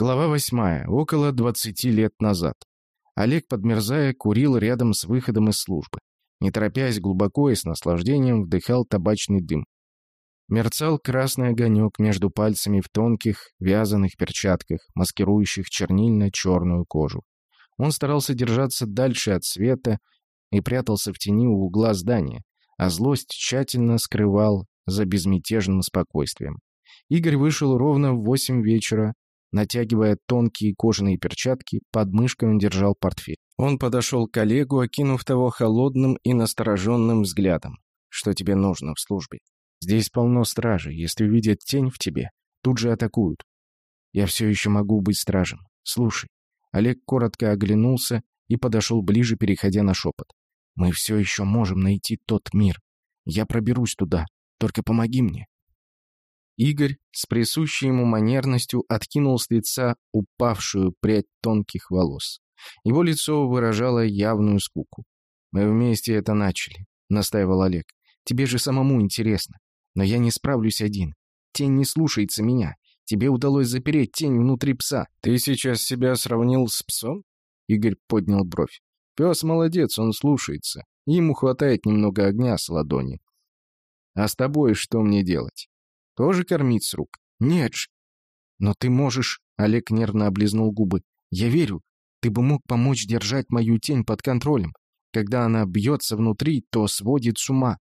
Глава восьмая. Около 20 лет назад. Олег, подмерзая, курил рядом с выходом из службы. Не торопясь, глубоко и с наслаждением вдыхал табачный дым. Мерцал красный огонек между пальцами в тонких, вязаных перчатках, маскирующих чернильно-черную кожу. Он старался держаться дальше от света и прятался в тени у угла здания, а злость тщательно скрывал за безмятежным спокойствием. Игорь вышел ровно в восемь вечера, натягивая тонкие кожаные перчатки, под мышкой он держал портфель. Он подошел к коллегу, окинув того холодным и настороженным взглядом. «Что тебе нужно в службе? Здесь полно стражи. Если увидят тень в тебе, тут же атакуют. Я все еще могу быть стражем. Слушай». Олег коротко оглянулся и подошел ближе, переходя на шепот. «Мы все еще можем найти тот мир. Я проберусь туда. Только помоги мне. Игорь с присущей ему манерностью откинул с лица упавшую прядь тонких волос. Его лицо выражало явную скуку. «Мы вместе это начали», — настаивал Олег. «Тебе же самому интересно. Но я не справлюсь один. Тень не слушается меня. Тебе удалось запереть тень внутри пса. Ты сейчас себя сравнил с псом?» Игорь поднял бровь. «Пес молодец, он слушается. Ему хватает немного огня с ладони. А с тобой что мне делать? Тоже кормить с рук? Нет ж. Но ты можешь... Олег нервно облизнул губы. Я верю. Ты бы мог помочь держать мою тень под контролем. Когда она бьется внутри, то сводит с ума.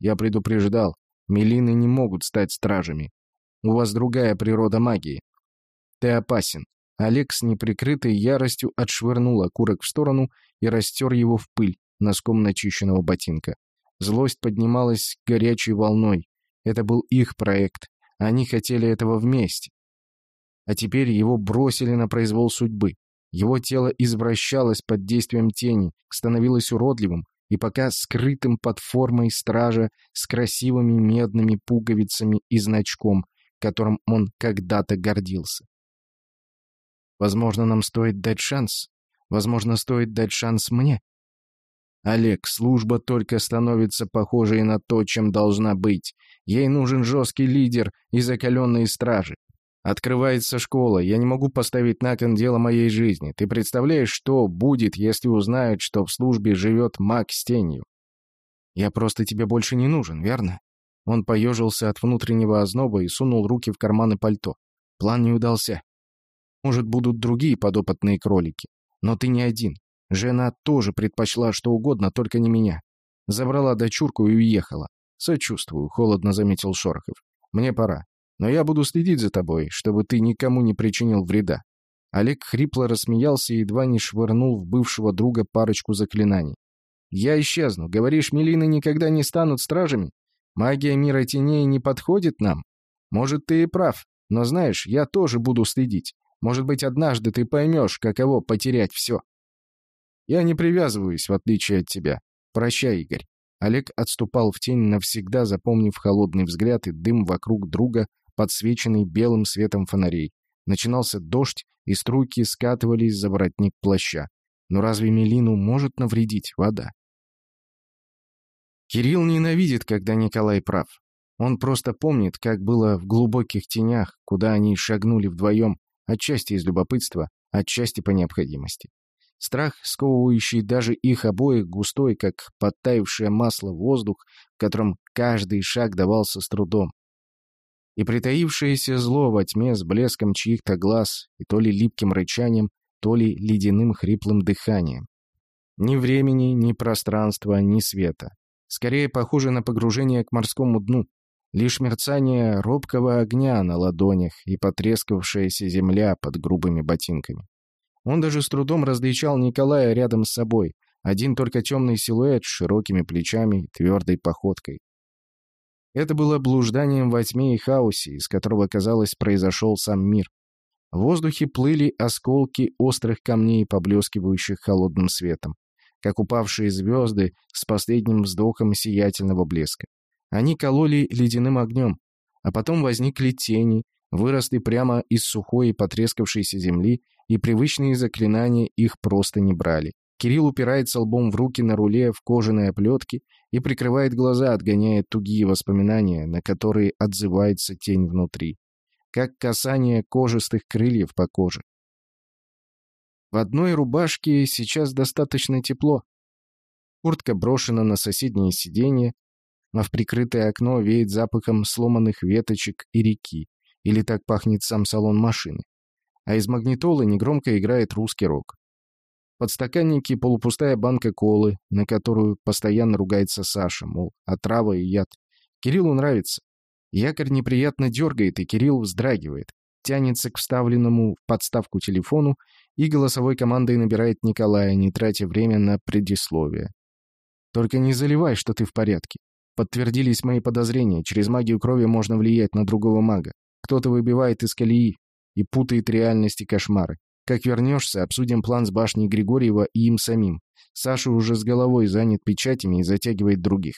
Я предупреждал. Мелины не могут стать стражами. У вас другая природа магии. Ты опасен. Олег с неприкрытой яростью отшвырнул окурок в сторону и растер его в пыль носком начищенного ботинка. Злость поднималась горячей волной. Это был их проект. Они хотели этого вместе. А теперь его бросили на произвол судьбы. Его тело извращалось под действием тени, становилось уродливым и пока скрытым под формой стража с красивыми медными пуговицами и значком, которым он когда-то гордился. Возможно, нам стоит дать шанс. Возможно, стоит дать шанс мне. Олег, служба только становится похожей на то, чем должна быть. Ей нужен жесткий лидер и закаленные стражи. Открывается школа, я не могу поставить на кон дело моей жизни. Ты представляешь, что будет, если узнают, что в службе живет маг с тенью? Я просто тебе больше не нужен, верно? Он поежился от внутреннего озноба и сунул руки в карманы пальто. План не удался. Может, будут другие подопытные кролики. Но ты не один. Жена тоже предпочла что угодно, только не меня. Забрала дочурку и уехала. «Сочувствую», — холодно заметил Шорохов. «Мне пора. Но я буду следить за тобой, чтобы ты никому не причинил вреда». Олег хрипло рассмеялся и едва не швырнул в бывшего друга парочку заклинаний. «Я исчезну. Говоришь, Мелины никогда не станут стражами? Магия мира теней не подходит нам? Может, ты и прав. Но знаешь, я тоже буду следить. Может быть, однажды ты поймешь, каково потерять все». Я не привязываюсь, в отличие от тебя. Прощай, Игорь». Олег отступал в тень, навсегда запомнив холодный взгляд и дым вокруг друга, подсвеченный белым светом фонарей. Начинался дождь, и струйки скатывались за воротник плаща. Но разве Мелину может навредить вода? Кирилл ненавидит, когда Николай прав. Он просто помнит, как было в глубоких тенях, куда они шагнули вдвоем, отчасти из любопытства, отчасти по необходимости. Страх, сковывающий даже их обоих, густой, как подтаявшее масло воздух, в котором каждый шаг давался с трудом. И притаившееся зло во тьме с блеском чьих-то глаз и то ли липким рычанием, то ли ледяным хриплым дыханием. Ни времени, ни пространства, ни света. Скорее похоже на погружение к морскому дну. Лишь мерцание робкого огня на ладонях и потрескавшаяся земля под грубыми ботинками. Он даже с трудом различал Николая рядом с собой. Один только темный силуэт с широкими плечами и твердой походкой. Это было блужданием во тьме и хаосе, из которого, казалось, произошел сам мир. В воздухе плыли осколки острых камней, поблескивающих холодным светом, как упавшие звезды с последним вздохом сиятельного блеска. Они кололи ледяным огнем, а потом возникли тени, выросли прямо из сухой и потрескавшейся земли и привычные заклинания их просто не брали. Кирилл упирается лбом в руки на руле в кожаной оплетке и прикрывает глаза, отгоняя тугие воспоминания, на которые отзывается тень внутри. как касание кожистых крыльев по коже. В одной рубашке сейчас достаточно тепло. Куртка брошена на соседнее сиденье, а в прикрытое окно веет запахом сломанных веточек и реки, или так пахнет сам салон машины. А из магнитолы негромко играет русский рок. Подстаканники полупустая банка колы, на которую постоянно ругается Саша, мол, отрава и яд. Кириллу нравится. Якорь неприятно дергает, и Кирилл вздрагивает, тянется к вставленному в подставку телефону и голосовой командой набирает Николая, не тратя время на предисловие. «Только не заливай, что ты в порядке. Подтвердились мои подозрения, через магию крови можно влиять на другого мага. Кто-то выбивает из колеи и путает реальности кошмары. Как вернешься, обсудим план с башней Григорьева и им самим. Саша уже с головой занят печатями и затягивает других.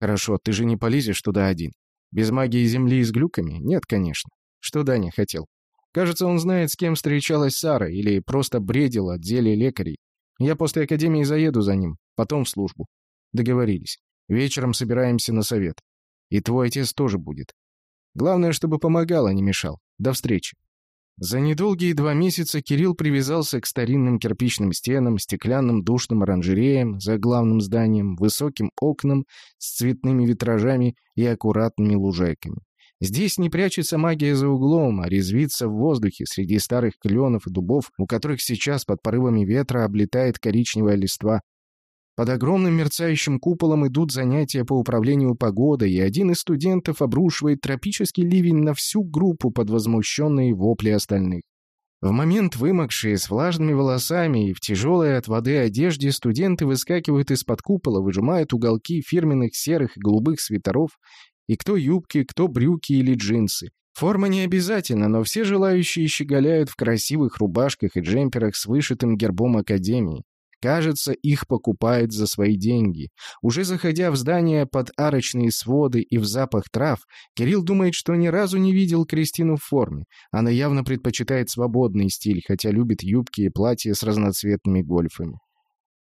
Хорошо, ты же не полезешь туда один. Без магии Земли и с глюками? Нет, конечно. Что Даня хотел? Кажется, он знает, с кем встречалась Сара, или просто бредил от зелья лекарей. Я после академии заеду за ним, потом в службу. Договорились. Вечером собираемся на совет. И твой отец тоже будет. Главное, чтобы помогал, а не мешал. До встречи. За недолгие два месяца Кирилл привязался к старинным кирпичным стенам, стеклянным душным оранжереям за главным зданием, высоким окнам с цветными витражами и аккуратными лужайками. Здесь не прячется магия за углом, а резвится в воздухе среди старых кленов и дубов, у которых сейчас под порывами ветра облетает коричневая листва, под огромным мерцающим куполом идут занятия по управлению погодой, и один из студентов обрушивает тропический ливень на всю группу под возмущенные вопли остальных. В момент вымокшие с влажными волосами и в тяжелой от воды одежде студенты выскакивают из-под купола, выжимают уголки фирменных серых и голубых свитеров, и кто юбки, кто брюки или джинсы. Форма не обязательно, но все желающие щеголяют в красивых рубашках и джемперах с вышитым гербом Академии. Кажется, их покупают за свои деньги. Уже заходя в здание под арочные своды и в запах трав, Кирилл думает, что ни разу не видел Кристину в форме. Она явно предпочитает свободный стиль, хотя любит юбки и платья с разноцветными гольфами.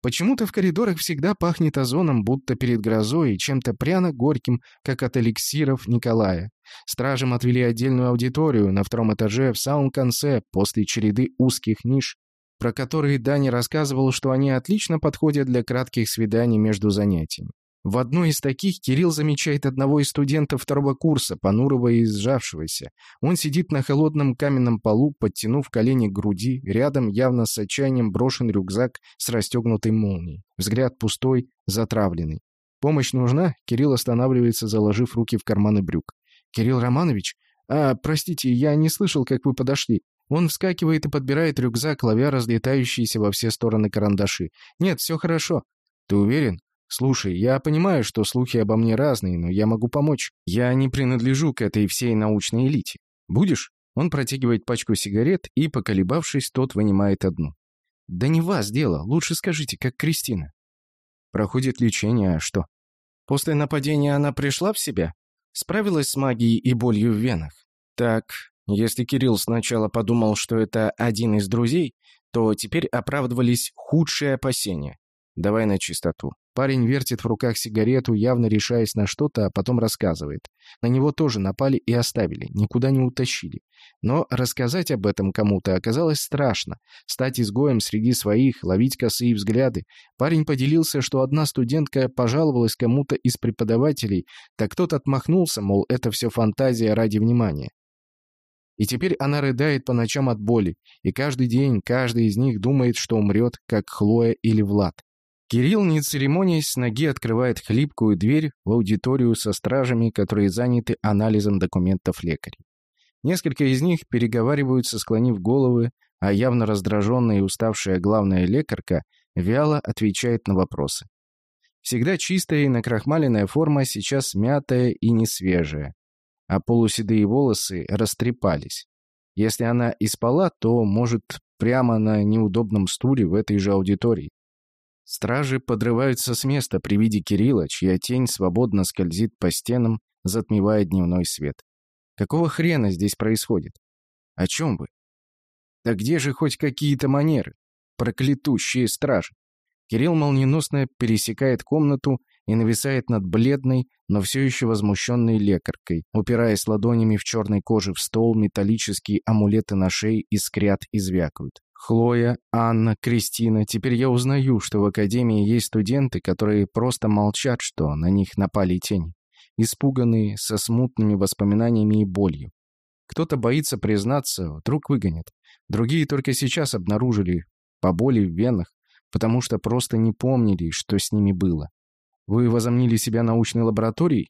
Почему-то в коридорах всегда пахнет озоном, будто перед грозой, и чем-то пряно-горьким, как от эликсиров Николая. Стражам отвели отдельную аудиторию на втором этаже в самом конце, после череды узких ниш, про которые Дани рассказывал, что они отлично подходят для кратких свиданий между занятиями. В одной из таких Кирилл замечает одного из студентов второго курса, понурого и сжавшегося. Он сидит на холодном каменном полу, подтянув колени к груди, рядом явно с отчаянием брошен рюкзак с расстегнутой молнией. Взгляд пустой, затравленный. «Помощь нужна?» Кирилл останавливается, заложив руки в карманы брюк. «Кирилл Романович? А, простите, я не слышал, как вы подошли. Он вскакивает и подбирает рюкзак, ловя разлетающиеся во все стороны карандаши. «Нет, все хорошо». «Ты уверен?» «Слушай, я понимаю, что слухи обо мне разные, но я могу помочь. Я не принадлежу к этой всей научной элите. Будешь?» Он протягивает пачку сигарет и, поколебавшись, тот вынимает одну. «Да не вас дело. Лучше скажите, как Кристина». «Проходит лечение, а что?» «После нападения она пришла в себя? Справилась с магией и болью в венах?» «Так, если Кирилл сначала подумал, что это один из друзей, то теперь оправдывались худшие опасения. Давай на чистоту. Парень вертит в руках сигарету, явно решаясь на что-то, а потом рассказывает. На него тоже напали и оставили, никуда не утащили. Но рассказать об этом кому-то оказалось страшно. Стать изгоем среди своих, ловить косые взгляды. Парень поделился, что одна студентка пожаловалась кому-то из преподавателей, так тот отмахнулся, мол, это все фантазия ради внимания. И теперь она рыдает по ночам от боли, и каждый день каждый из них думает, что умрет, как Хлоя или Влад. Кирилл, не церемонясь, с ноги открывает хлипкую дверь в аудиторию со стражами, которые заняты анализом документов лекарей. Несколько из них переговариваются, склонив головы, а явно раздраженная и уставшая главная лекарка вяло отвечает на вопросы. Всегда чистая и накрахмаленная форма сейчас мятая и несвежая а полуседые волосы растрепались. Если она и спала, то, может, прямо на неудобном стуле в этой же аудитории. Стражи подрываются с места при виде Кирилла, чья тень свободно скользит по стенам, затмевая дневной свет. Какого хрена здесь происходит? О чем вы? Да где же хоть какие-то манеры? Проклятущие стражи! Кирилл молниеносно пересекает комнату и нависает над бледной, но все еще возмущенной лекаркой, упираясь ладонями в черной коже в стол, металлические амулеты на шее искрят и звякают. Хлоя, Анна, Кристина. Теперь я узнаю, что в Академии есть студенты, которые просто молчат, что на них напали тени. Испуганные, со смутными воспоминаниями и болью. Кто-то боится признаться, вдруг выгонят. Другие только сейчас обнаружили по боли в венах, потому что просто не помнили, что с ними было. Вы возомнили себя научной лабораторией?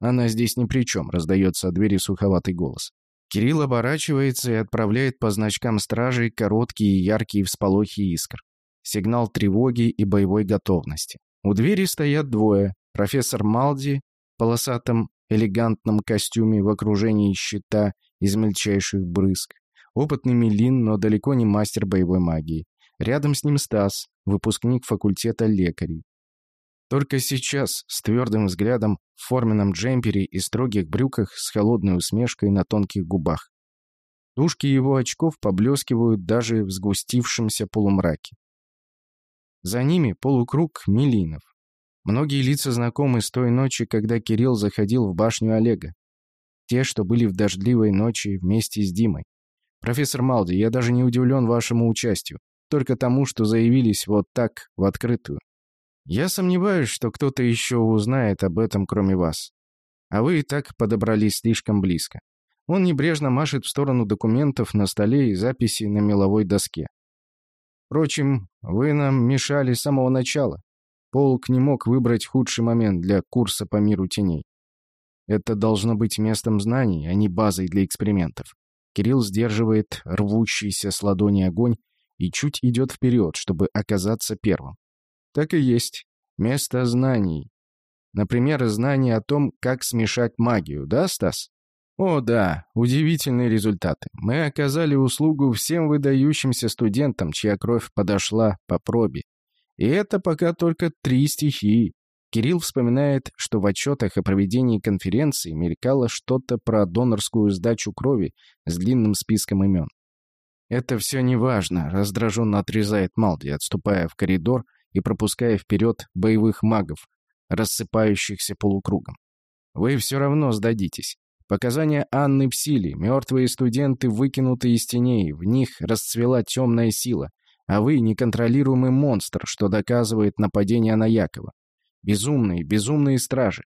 Она здесь ни при чем, раздается от двери суховатый голос. Кирилл оборачивается и отправляет по значкам стражей короткие яркие всполохи искр. Сигнал тревоги и боевой готовности. У двери стоят двое. Профессор Малди в полосатом элегантном костюме в окружении щита из мельчайших брызг. Опытный Милин, но далеко не мастер боевой магии. Рядом с ним Стас, выпускник факультета лекарей. Только сейчас, с твердым взглядом, в форменном джемпере и строгих брюках с холодной усмешкой на тонких губах. Тушки его очков поблескивают даже в сгустившемся полумраке. За ними полукруг милинов. Многие лица знакомы с той ночи, когда Кирилл заходил в башню Олега. Те, что были в дождливой ночи вместе с Димой. «Профессор Малди, я даже не удивлен вашему участию, только тому, что заявились вот так, в открытую. Я сомневаюсь, что кто-то еще узнает об этом, кроме вас. А вы и так подобрались слишком близко. Он небрежно машет в сторону документов на столе и записи на меловой доске. Впрочем, вы нам мешали с самого начала. Полк не мог выбрать худший момент для курса по миру теней. Это должно быть местом знаний, а не базой для экспериментов. Кирилл сдерживает рвущийся с ладони огонь и чуть идет вперед, чтобы оказаться первым. Так и есть. Место знаний. Например, знание о том, как смешать магию, да, Стас? О, да, удивительные результаты. Мы оказали услугу всем выдающимся студентам, чья кровь подошла по пробе. И это пока только три стихии. Кирилл вспоминает, что в отчетах о проведении конференции мелькало что-то про донорскую сдачу крови с длинным списком имен. «Это все неважно», — раздраженно отрезает Малди, отступая в коридор и пропуская вперед боевых магов, рассыпающихся полукругом. Вы все равно сдадитесь. Показания Анны Псили, мертвые студенты выкинуты из теней, в них расцвела темная сила, а вы неконтролируемый монстр, что доказывает нападение на Якова. Безумные, безумные стражи.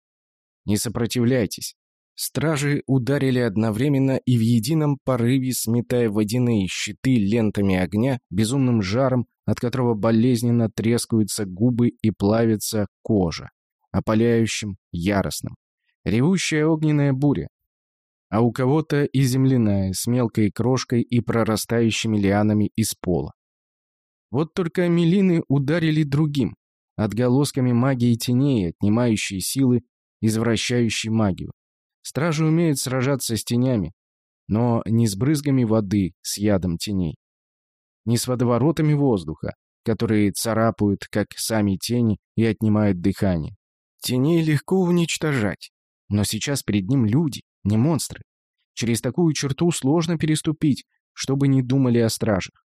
Не сопротивляйтесь. Стражи ударили одновременно и в едином порыве, сметая водяные щиты лентами огня, безумным жаром, от которого болезненно трескаются губы и плавится кожа, опаляющим, яростным. Ревущая огненная буря. А у кого-то и земляная, с мелкой крошкой и прорастающими лианами из пола. Вот только мелины ударили другим, отголосками магии теней, отнимающей силы, извращающей магию. Стражи умеют сражаться с тенями, но не с брызгами воды с ядом теней, не с водоворотами воздуха, которые царапают, как сами тени, и отнимают дыхание. Теней легко уничтожать, но сейчас перед ним люди, не монстры. Через такую черту сложно переступить, чтобы не думали о стражах.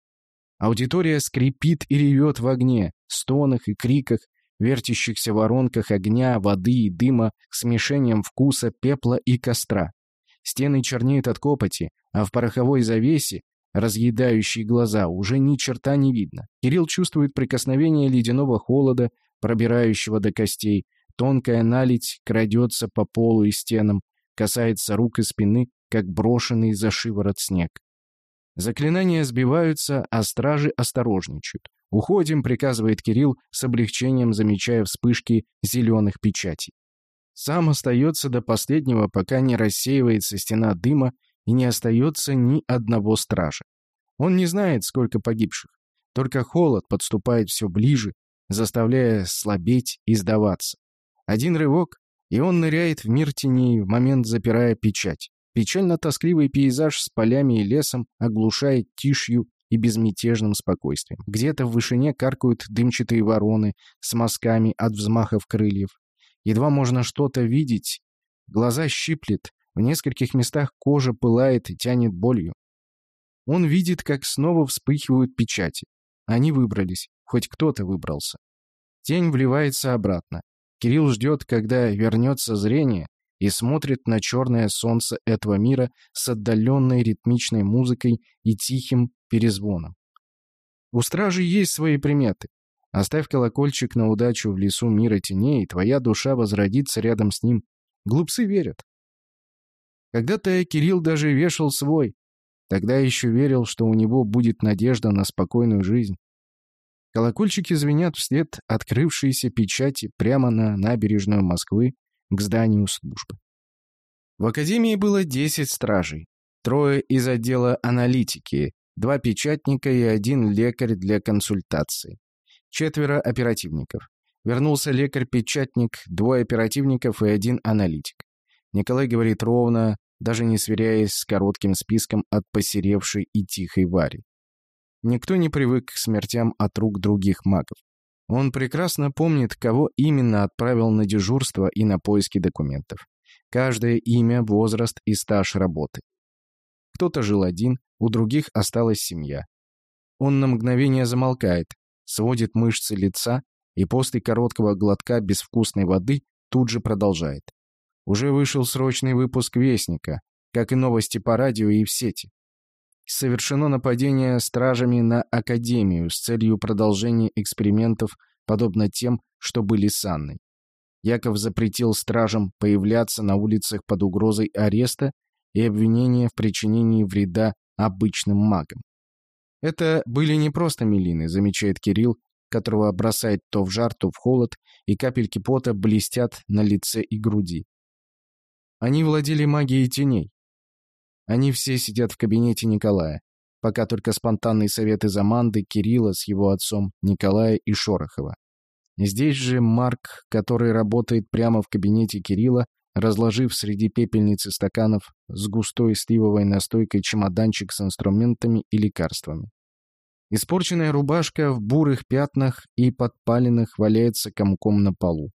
Аудитория скрипит и ревет в огне, стонах и криках, вертящихся воронках огня, воды и дыма, смешением вкуса, пепла и костра. Стены чернеют от копоти, а в пороховой завесе, разъедающей глаза, уже ни черта не видно. Кирилл чувствует прикосновение ледяного холода, пробирающего до костей. Тонкая наледь крадется по полу и стенам, касается рук и спины, как брошенный за шиворот снег. Заклинания сбиваются, а стражи осторожничают. «Уходим», — приказывает Кирилл, с облегчением замечая вспышки зеленых печатей. Сам остается до последнего, пока не рассеивается стена дыма и не остается ни одного стража. Он не знает, сколько погибших. Только холод подступает все ближе, заставляя слабеть и сдаваться. Один рывок, и он ныряет в мир теней, в момент запирая печать. Печально-тоскливый пейзаж с полями и лесом оглушает тишью и безмятежным спокойствием. Где-то в вышине каркают дымчатые вороны с мазками от взмахов крыльев. Едва можно что-то видеть. Глаза щиплет, в нескольких местах кожа пылает и тянет болью. Он видит, как снова вспыхивают печати. Они выбрались, хоть кто-то выбрался. Тень вливается обратно. Кирилл ждет, когда вернется зрение, и смотрит на черное солнце этого мира с отдаленной ритмичной музыкой и тихим перезвоном. У стражи есть свои приметы. Оставь колокольчик на удачу в лесу мира теней, и твоя душа возродится рядом с ним. Глупцы верят. Когда-то Кирилл даже вешал свой. Тогда еще верил, что у него будет надежда на спокойную жизнь. Колокольчики звенят вслед открывшейся печати прямо на набережную Москвы к зданию службы. В академии было 10 стражей. Трое из отдела аналитики, два печатника и один лекарь для консультации. Четверо оперативников. Вернулся лекарь-печатник, двое оперативников и один аналитик. Николай говорит ровно, даже не сверяясь с коротким списком от посеревшей и тихой Вари. Никто не привык к смертям от рук других магов. Он прекрасно помнит, кого именно отправил на дежурство и на поиски документов. Каждое имя, возраст и стаж работы. Кто-то жил один, у других осталась семья. Он на мгновение замолкает, сводит мышцы лица и после короткого глотка безвкусной воды тут же продолжает. Уже вышел срочный выпуск «Вестника», как и новости по радио и в сети. Совершено нападение стражами на Академию с целью продолжения экспериментов, подобно тем, что были с Анной. Яков запретил стражам появляться на улицах под угрозой ареста и обвинения в причинении вреда обычным магам. Это были не просто милины, замечает Кирилл, которого бросает то в жар, то в холод, и капельки пота блестят на лице и груди. Они владели магией теней. Они все сидят в кабинете Николая. Пока только спонтанный совет из Аманды, Кирилла с его отцом, Николая и Шорохова. Здесь же Марк, который работает прямо в кабинете Кирилла, разложив среди пепельницы стаканов с густой сливовой настойкой чемоданчик с инструментами и лекарствами. Испорченная рубашка в бурых пятнах и подпаленных валяется комком на полу.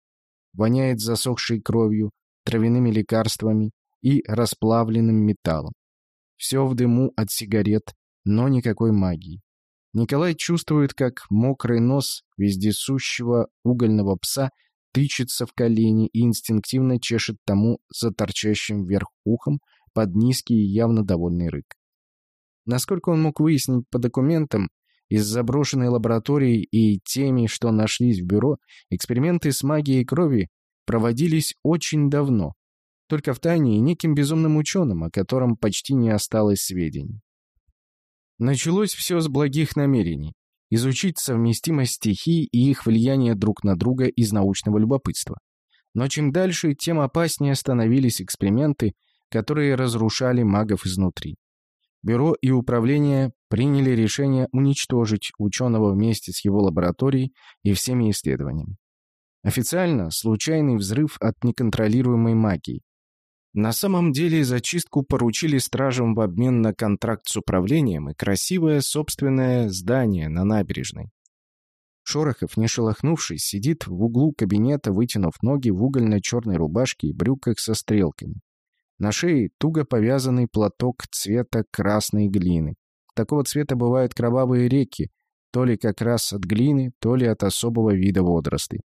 Воняет засохшей кровью, травяными лекарствами и расплавленным металлом. Все в дыму от сигарет, но никакой магии. Николай чувствует, как мокрый нос вездесущего угольного пса тычется в колени и инстинктивно чешет тому за торчащим вверх ухом под низкий и явно довольный рык. Насколько он мог выяснить по документам, из заброшенной лаборатории и теми, что нашлись в бюро, эксперименты с магией крови проводились очень давно, только в тайне и неким безумным ученым, о котором почти не осталось сведений. Началось все с благих намерений – изучить совместимость стихий и их влияние друг на друга из научного любопытства. Но чем дальше, тем опаснее становились эксперименты, которые разрушали магов изнутри. Бюро и управление приняли решение уничтожить ученого вместе с его лабораторией и всеми исследованиями. Официально случайный взрыв от неконтролируемой магии. На самом деле зачистку поручили стражам в обмен на контракт с управлением и красивое собственное здание на набережной. Шорохов, не шелохнувшись, сидит в углу кабинета, вытянув ноги в угольно-черной рубашке и брюках со стрелками. На шее туго повязанный платок цвета красной глины. Такого цвета бывают кровавые реки, то ли как раз от глины, то ли от особого вида водорослей.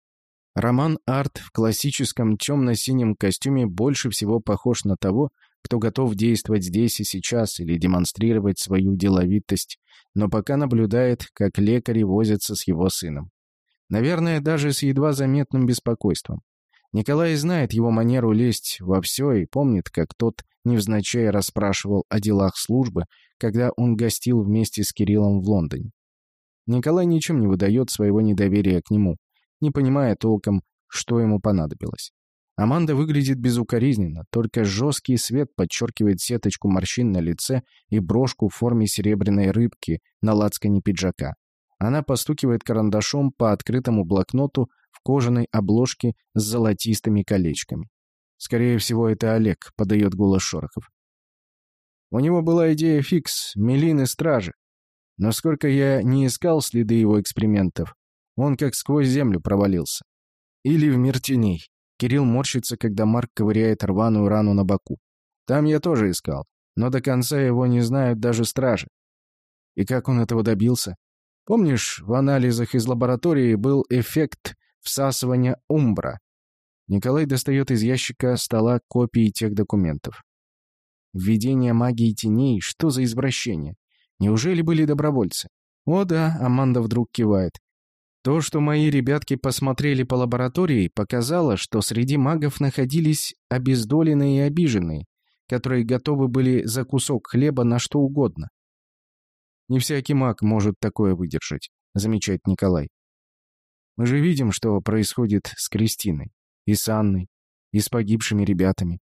Роман Арт в классическом темно-синем костюме больше всего похож на того, кто готов действовать здесь и сейчас или демонстрировать свою деловитость, но пока наблюдает, как лекари возятся с его сыном. Наверное, даже с едва заметным беспокойством. Николай знает его манеру лезть во все и помнит, как тот невзначай расспрашивал о делах службы, когда он гостил вместе с Кириллом в Лондоне. Николай ничем не выдает своего недоверия к нему, не понимая толком, что ему понадобилось. Аманда выглядит безукоризненно, только жесткий свет подчеркивает сеточку морщин на лице и брошку в форме серебряной рыбки на лацкане пиджака. Она постукивает карандашом по открытому блокноту в кожаной обложке с золотистыми колечками. «Скорее всего, это Олег», — подает голос Шорохов. У него была идея фикс, Мелины Стражи. Но сколько я не искал следы его экспериментов, он как сквозь землю провалился. Или в мир теней. Кирилл морщится, когда Марк ковыряет рваную рану на боку. Там я тоже искал, но до конца его не знают даже стражи. И как он этого добился? Помнишь, в анализах из лаборатории был эффект всасывания умбра? Николай достает из ящика стола копии тех документов. Введение магии теней, что за извращение? Неужели были добровольцы? О да, Аманда вдруг кивает. То, что мои ребятки посмотрели по лаборатории, показало, что среди магов находились обездоленные и обиженные, которые готовы были за кусок хлеба на что угодно. Не всякий маг может такое выдержать, замечает Николай. Мы же видим, что происходит с Кристиной, и с Анной, и с погибшими ребятами.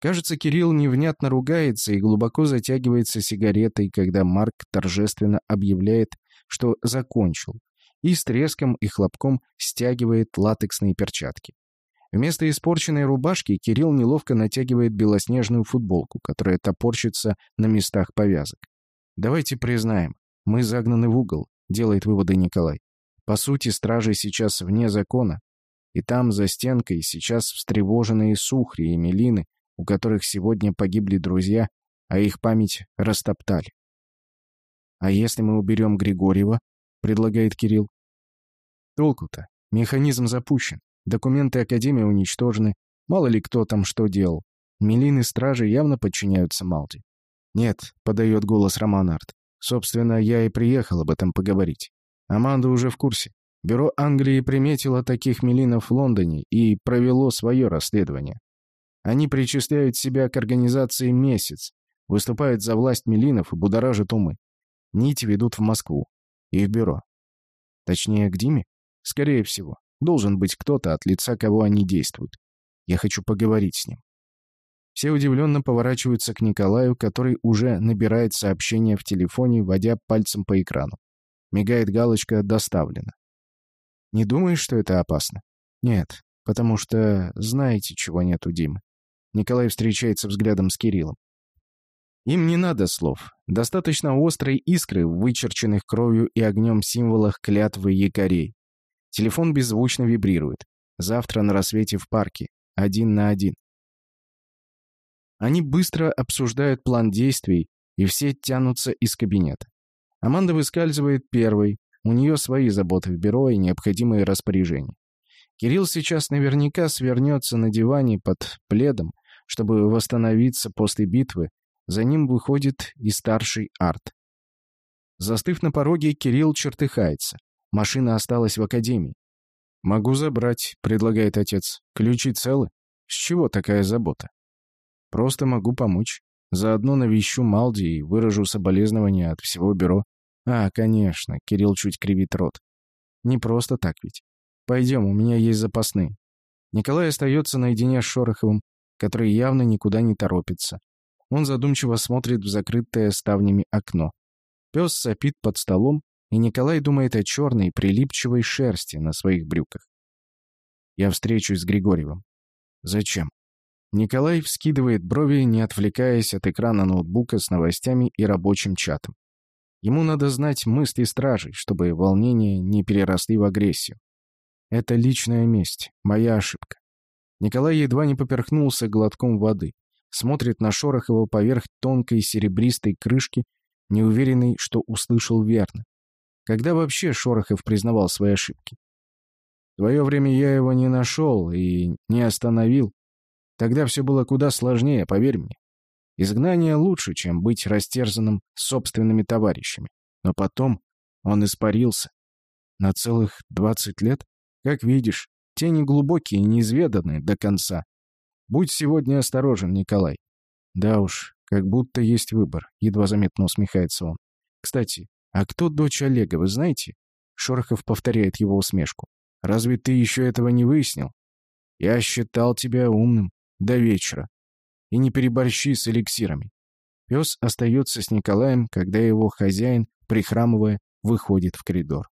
Кажется, Кирилл невнятно ругается и глубоко затягивается сигаретой, когда Марк торжественно объявляет, что закончил, и с треском и хлопком стягивает латексные перчатки. Вместо испорченной рубашки Кирилл неловко натягивает белоснежную футболку, которая топорщится на местах повязок. «Давайте признаем, мы загнаны в угол», — делает выводы Николай. «По сути, стражи сейчас вне закона, и там, за стенкой, сейчас встревоженные Сухри и Мелины, у которых сегодня погибли друзья, а их память растоптали. «А если мы уберем Григорьева?» — предлагает Кирилл. «Толку-то. Механизм запущен. Документы Академии уничтожены. Мало ли кто там что делал. Мелины стражи явно подчиняются Малди». «Нет», — подает голос Романард. «Собственно, я и приехал об этом поговорить. Аманда уже в курсе. Бюро Англии приметило таких Мелинов в Лондоне и провело свое расследование. Они причисляют себя к организации «Месяц», выступают за власть Мелинов и будоражат умы. Нити ведут в Москву. И в бюро. Точнее, к Диме? Скорее всего. Должен быть кто-то, от лица кого они действуют. Я хочу поговорить с ним. Все удивленно поворачиваются к Николаю, который уже набирает сообщение в телефоне, водя пальцем по экрану. Мигает галочка «Доставлено». Не думаешь, что это опасно? Нет, потому что знаете, чего нет у Димы. Николай встречается взглядом с Кириллом. Им не надо слов. Достаточно острой искры вычерченных кровью и огнем символах клятвы якорей. Телефон беззвучно вибрирует. Завтра на рассвете в парке. Один на один. Они быстро обсуждают план действий, и все тянутся из кабинета. Аманда выскальзывает первой. У нее свои заботы в бюро и необходимые распоряжения. Кирилл сейчас наверняка свернется на диване под пледом, чтобы восстановиться после битвы, за ним выходит и старший Арт. Застыв на пороге, Кирилл чертыхается. Машина осталась в академии. «Могу забрать», — предлагает отец. «Ключи целы? С чего такая забота?» «Просто могу помочь. Заодно навещу Малди и выражу соболезнования от всего бюро». «А, конечно», — Кирилл чуть кривит рот. «Не просто так ведь. Пойдем, у меня есть запасные». Николай остается наедине с Шороховым, который явно никуда не торопится. Он задумчиво смотрит в закрытое ставнями окно. Пес сопит под столом, и Николай думает о черной, прилипчивой шерсти на своих брюках. Я встречусь с Григорьевым. Зачем? Николай вскидывает брови, не отвлекаясь от экрана ноутбука с новостями и рабочим чатом. Ему надо знать мысли стражей, чтобы волнения не переросли в агрессию. Это личная месть, моя ошибка. Николай едва не поперхнулся глотком воды смотрит на Шорохова поверх тонкой серебристой крышки, неуверенный, что услышал верно. Когда вообще Шорохов признавал свои ошибки? В свое время я его не нашел и не остановил. Тогда все было куда сложнее, поверь мне. Изгнание лучше, чем быть растерзанным собственными товарищами. Но потом он испарился. На целых двадцать лет? Как видишь, тени глубокие и неизведанные до конца. Будь сегодня осторожен, Николай. Да уж, как будто есть выбор, едва заметно усмехается он. Кстати, а кто дочь Олега, вы знаете? Шорохов повторяет его усмешку. Разве ты еще этого не выяснил? Я считал тебя умным до вечера. И не переборщи с эликсирами. Пес остается с Николаем, когда его хозяин, прихрамывая, выходит в коридор.